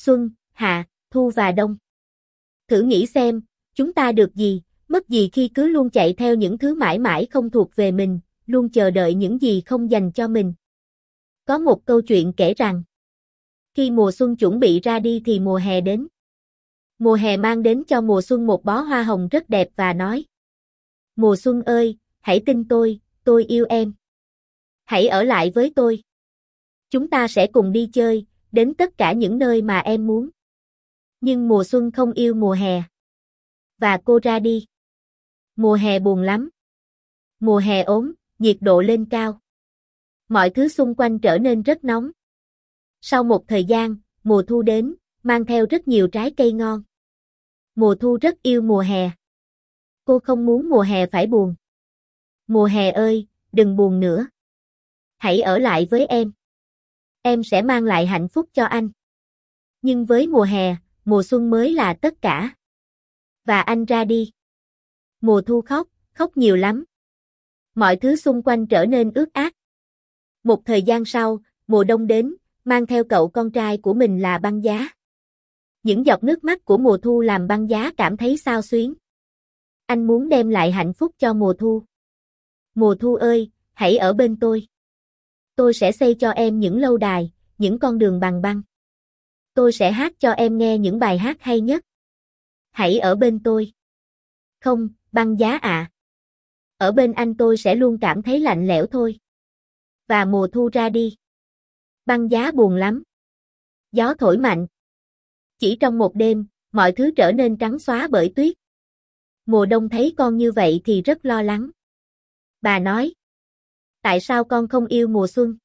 xuân, hạ, thu và đông. Thử nghĩ xem, chúng ta được gì, mất gì khi cứ luôn chạy theo những thứ mãi mãi không thuộc về mình, luôn chờ đợi những gì không dành cho mình. Có một câu chuyện kể rằng, khi mùa xuân chuẩn bị ra đi thì mùa hè đến. Mùa hè mang đến cho mùa xuân một bó hoa hồng rất đẹp và nói, Mùa xuân ơi, hãy tin tôi, tôi yêu em. Hãy ở lại với tôi. Chúng ta sẽ cùng đi chơi, đến tất cả những nơi mà em muốn. Nhưng mùa xuân không yêu mùa hè. Và cô ra đi. Mùa hè buồn lắm. Mùa hè ốm, nhiệt độ lên cao. Mọi thứ xung quanh trở nên rất nóng. Sau một thời gian, mùa thu đến, mang theo rất nhiều trái cây ngon. Mùa thu rất yêu mùa hè. Cô không muốn mùa hè phải buồn. Mùa hè ơi, đừng buồn nữa. Hãy ở lại với em. Em sẽ mang lại hạnh phúc cho anh. Nhưng với mùa hè, mùa xuân mới là tất cả. Và anh ra đi. Mùa thu khóc, khóc nhiều lắm. Mọi thứ xung quanh trở nên ướt át. Một thời gian sau, mùa đông đến, mang theo cậu con trai của mình là băng giá. Những giọt nước mắt của mùa thu làm băng giá cảm thấy sao xuyến. Anh muốn đem lại hạnh phúc cho mùa thu. Mùa thu ơi, hãy ở bên tôi. Tôi sẽ xây cho em những lâu đài, những con đường bằng băng. Tôi sẽ hát cho em nghe những bài hát hay nhất. Hãy ở bên tôi. Không, băng giá ạ. À. Ở bên anh tôi sẽ luôn cảm thấy lạnh lẽo thôi. Và mùa thu ra đi. Băng giá buồn lắm. Gió thổi mạnh. Chỉ trong một đêm, mọi thứ trở nên trắng xóa bởi tuyết. Mùa đông thấy con như vậy thì rất lo lắng. Bà nói. Tại sao con không yêu mùa xuân?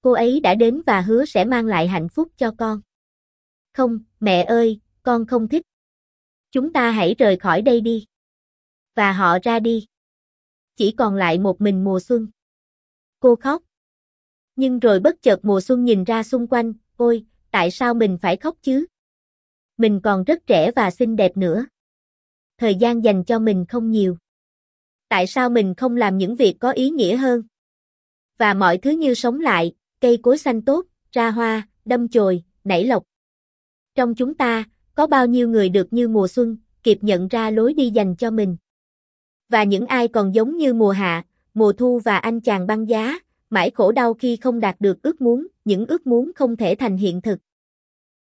Cô ấy đã đến và hứa sẽ mang lại hạnh phúc cho con. Không, mẹ ơi, con không thích. Chúng ta hãy rời khỏi đây đi. Và họ ra đi. Chỉ còn lại một mình mùa xuân. Cô khóc. Nhưng rồi bất chợt mùa xuân nhìn ra xung quanh, ôi, tại sao mình phải khóc chứ? Mình còn rất trẻ và xinh đẹp nữa. Thời gian dành cho mình không nhiều. Tại sao mình không làm những việc có ý nghĩa hơn? Và mọi thứ như sống lại, cây cối xanh tốt, ra hoa, đâm chồi, nảy lộc. Trong chúng ta, có bao nhiêu người được như mùa xuân, kịp nhận ra lối đi dành cho mình. Và những ai còn giống như mùa hạ, mùa thu và anh chàng băng giá, mãi khổ đau khi không đạt được ước muốn, những ước muốn không thể thành hiện thực.